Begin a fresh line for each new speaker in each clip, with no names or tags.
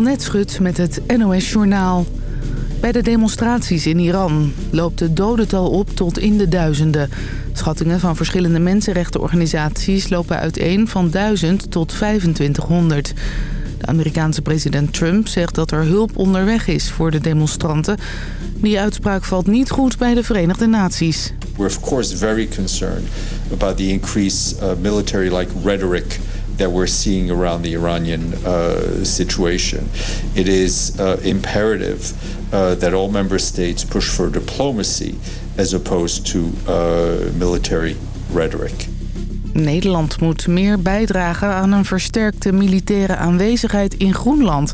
Annette Schut met het NOS Journaal. Bij de demonstraties in Iran loopt het dodental op tot in de duizenden. Schattingen van verschillende mensenrechtenorganisaties lopen uiteen van 1000 tot 2500. De Amerikaanse president Trump zegt dat er hulp onderweg is voor de demonstranten. Die uitspraak valt niet goed bij de Verenigde Naties.
We're of course very concerned about the increased uh, military-like rhetoric that we're seeing around the Iranian uh, situation. It is uh, imperative uh, that all member states push for diplomacy as opposed to uh, military rhetoric.
Nederland moet meer bijdragen aan een versterkte militaire aanwezigheid in Groenland.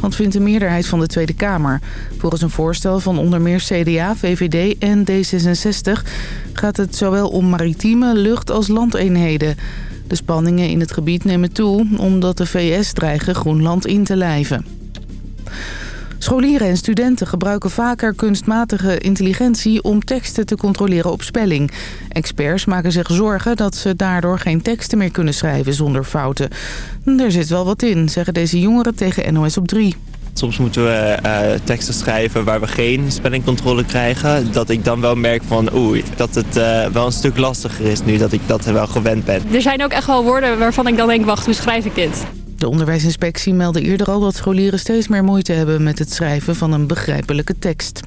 Dat vindt de meerderheid van de Tweede Kamer. Volgens een voorstel van onder meer CDA, VVD en D66 gaat het zowel om maritieme, lucht- als landeenheden. De spanningen in het gebied nemen toe omdat de VS dreigen Groenland in te lijven. Scholieren en studenten gebruiken vaker kunstmatige intelligentie om teksten te controleren op spelling. Experts maken zich zorgen dat ze daardoor geen teksten meer kunnen schrijven zonder fouten. Er zit wel wat in, zeggen deze jongeren tegen NOS op 3.
Soms moeten we uh, teksten schrijven waar we geen spellingcontrole krijgen. Dat ik dan wel merk van oeh, dat het uh, wel een stuk lastiger is nu dat ik dat wel gewend ben.
Er zijn ook echt wel woorden waarvan ik dan denk, wacht, hoe schrijf ik dit?
De onderwijsinspectie meldde eerder al dat scholieren steeds meer moeite hebben met het schrijven van een begrijpelijke tekst.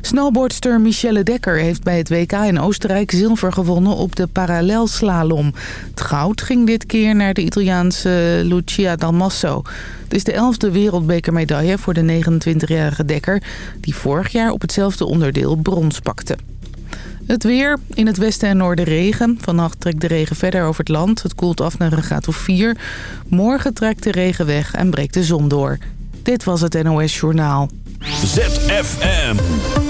Snowboardster Michelle Dekker heeft bij het WK in Oostenrijk zilver gewonnen op de parallelslalom. Het goud ging dit keer naar de Italiaanse Lucia Dalmasso. Het is de elfde wereldbekermedaille voor de 29-jarige Dekker... die vorig jaar op hetzelfde onderdeel brons pakte. Het weer. In het westen en noorden regen. Vannacht trekt de regen verder over het land. Het koelt af naar een graad of 4. Morgen trekt de regen weg en breekt de zon door. Dit was het NOS Journaal.
ZFM.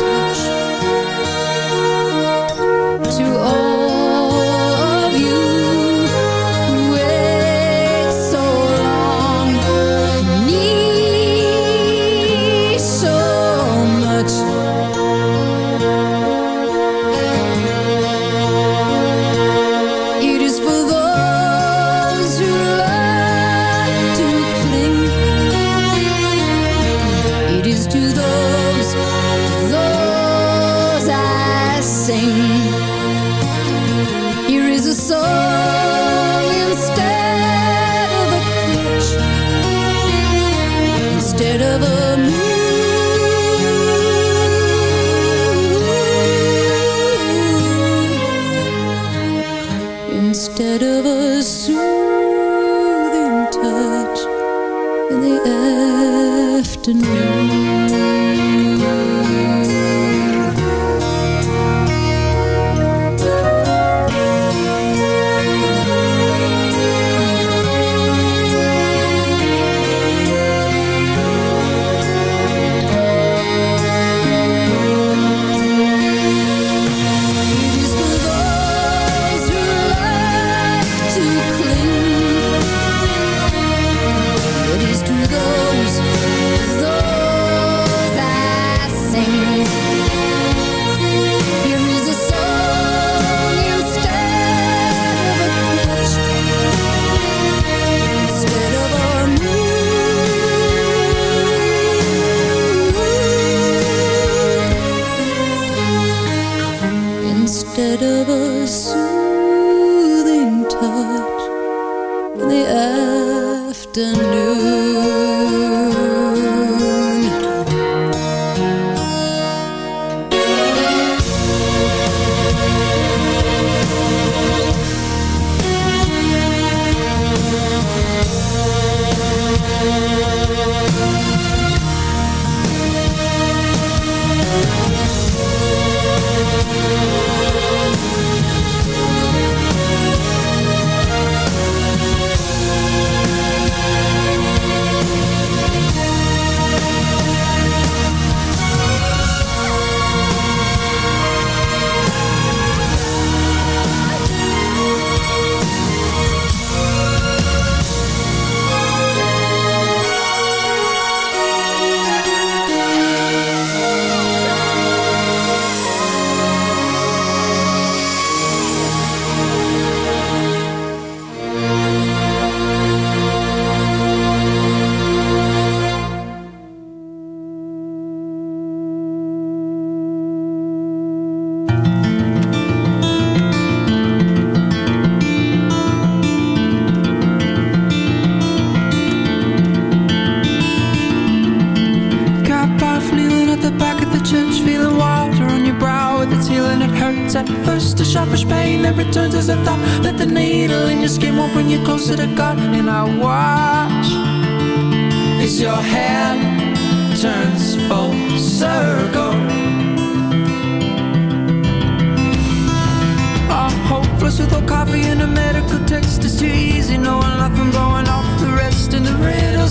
afternoon. instead of a suit.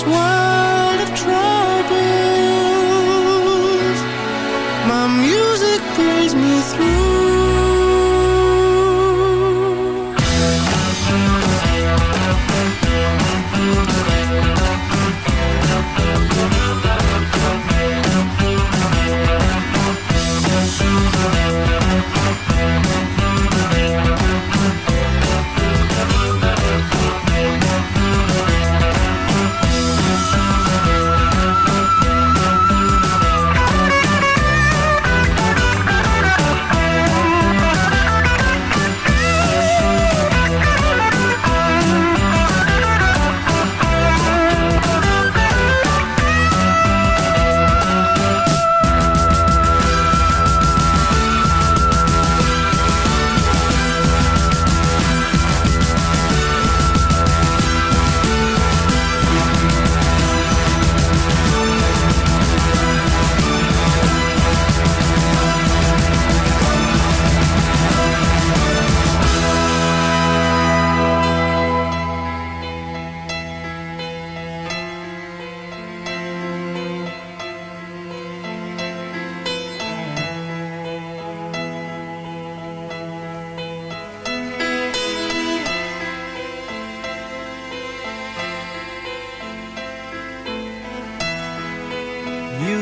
this one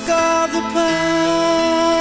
music of the
So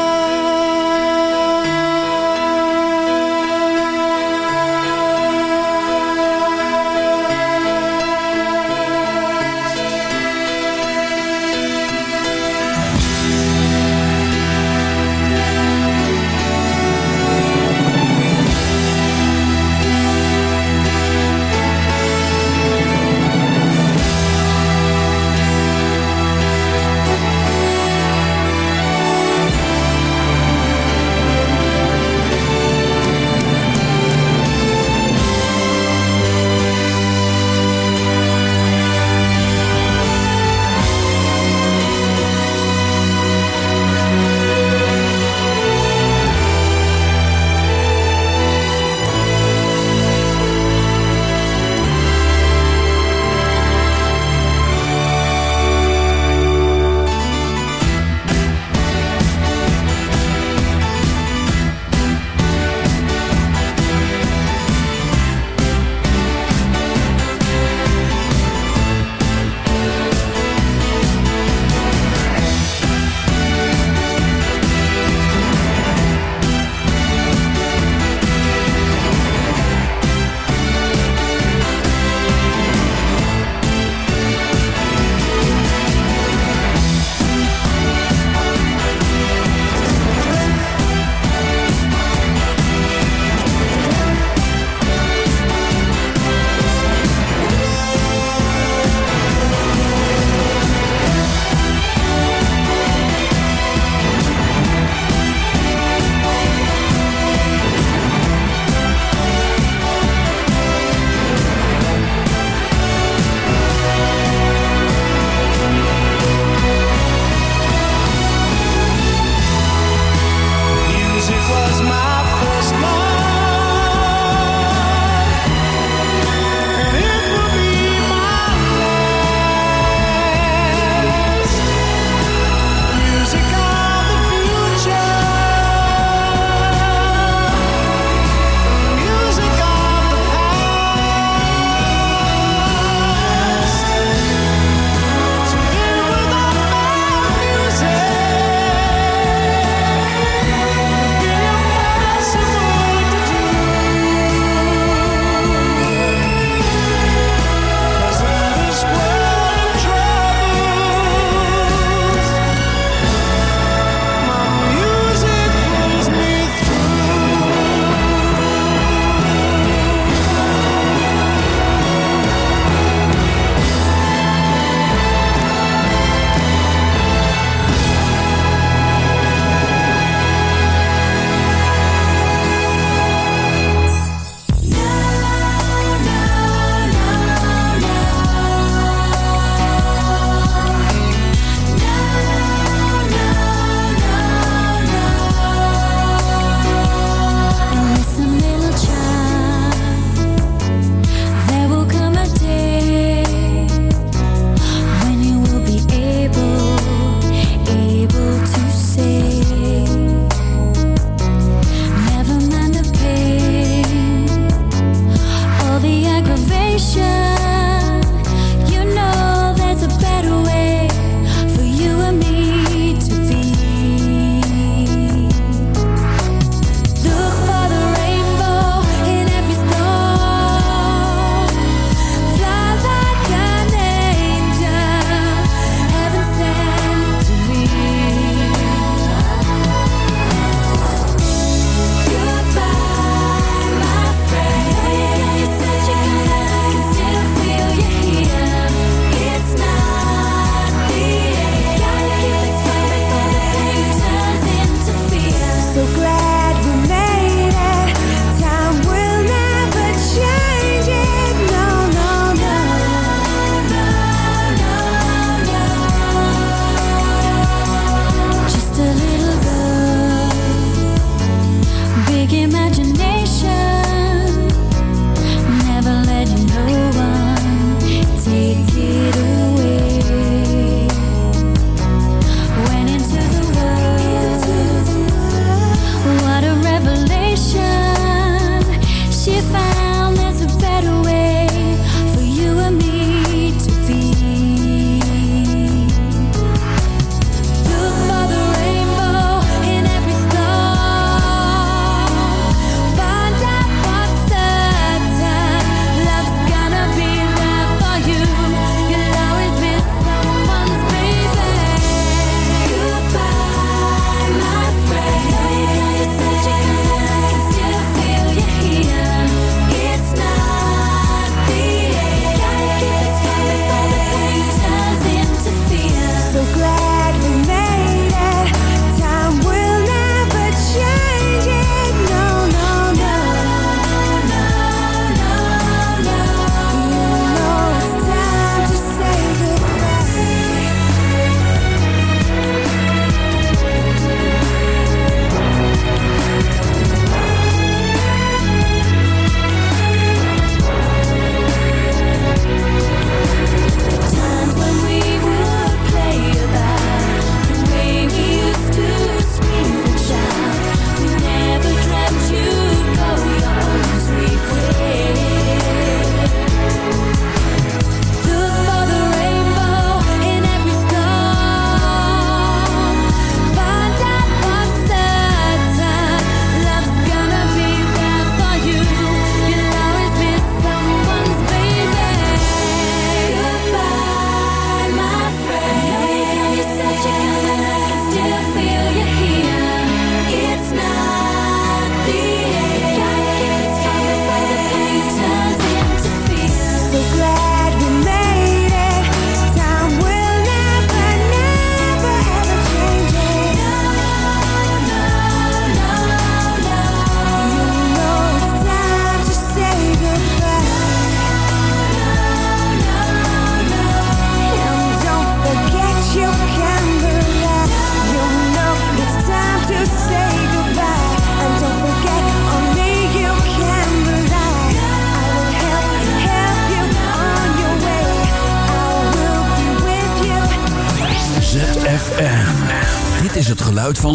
revelation. She found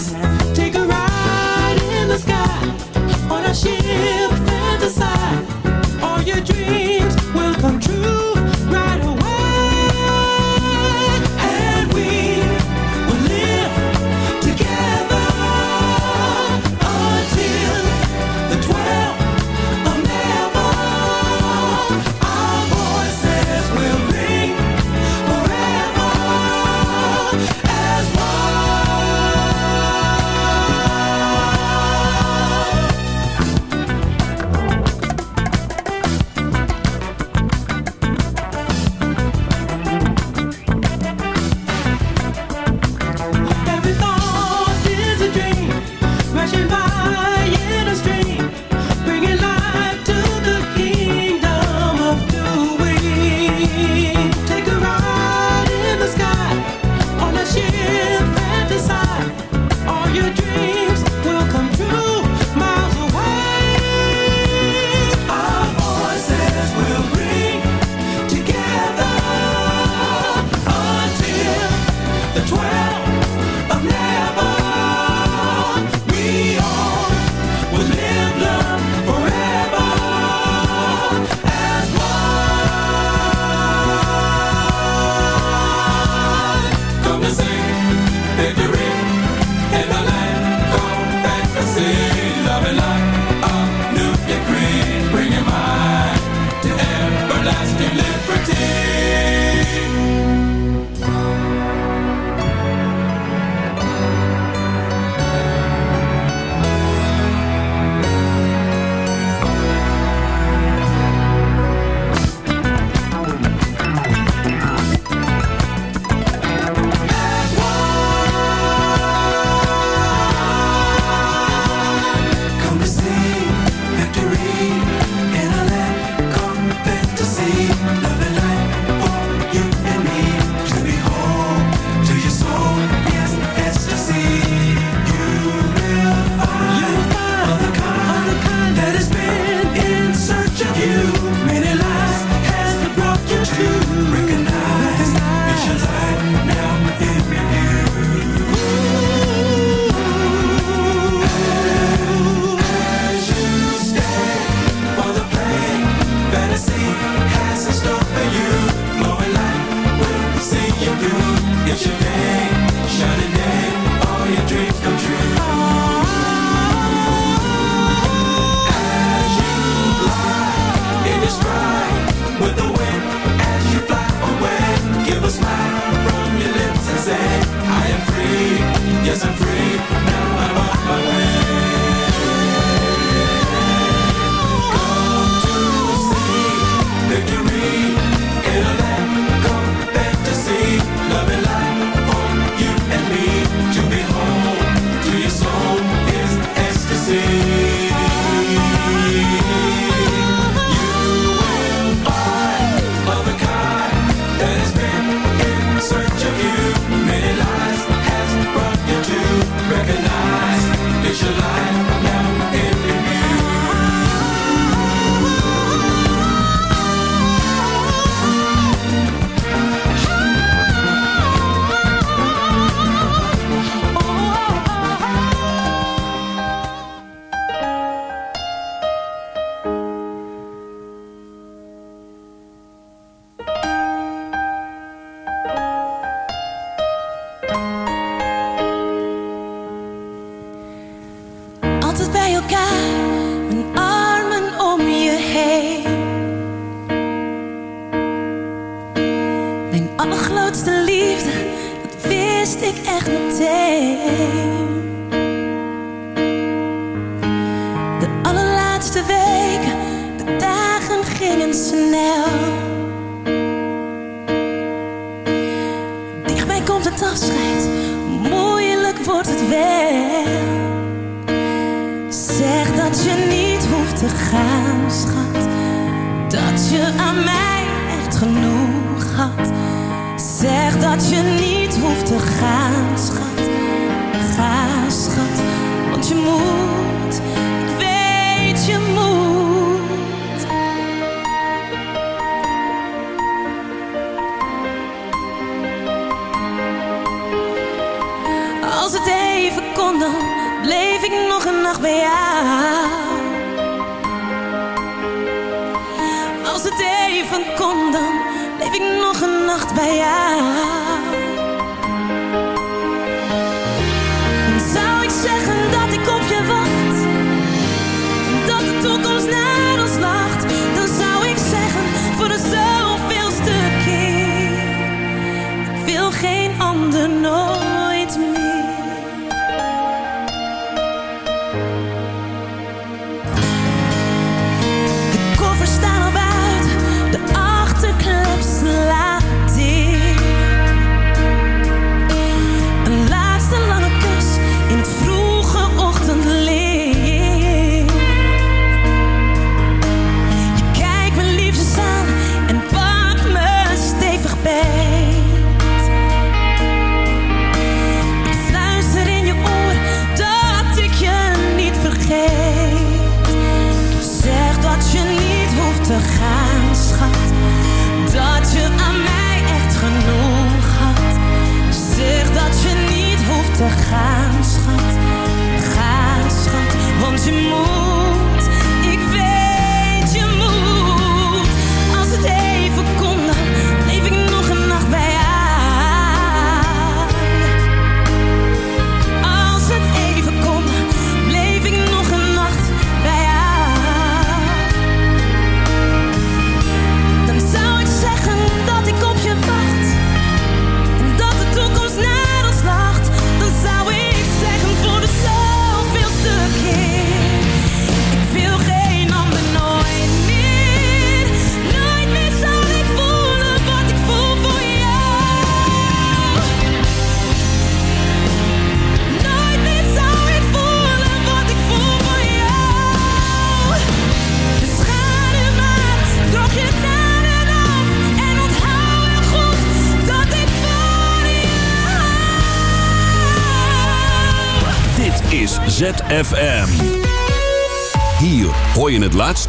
Christmas.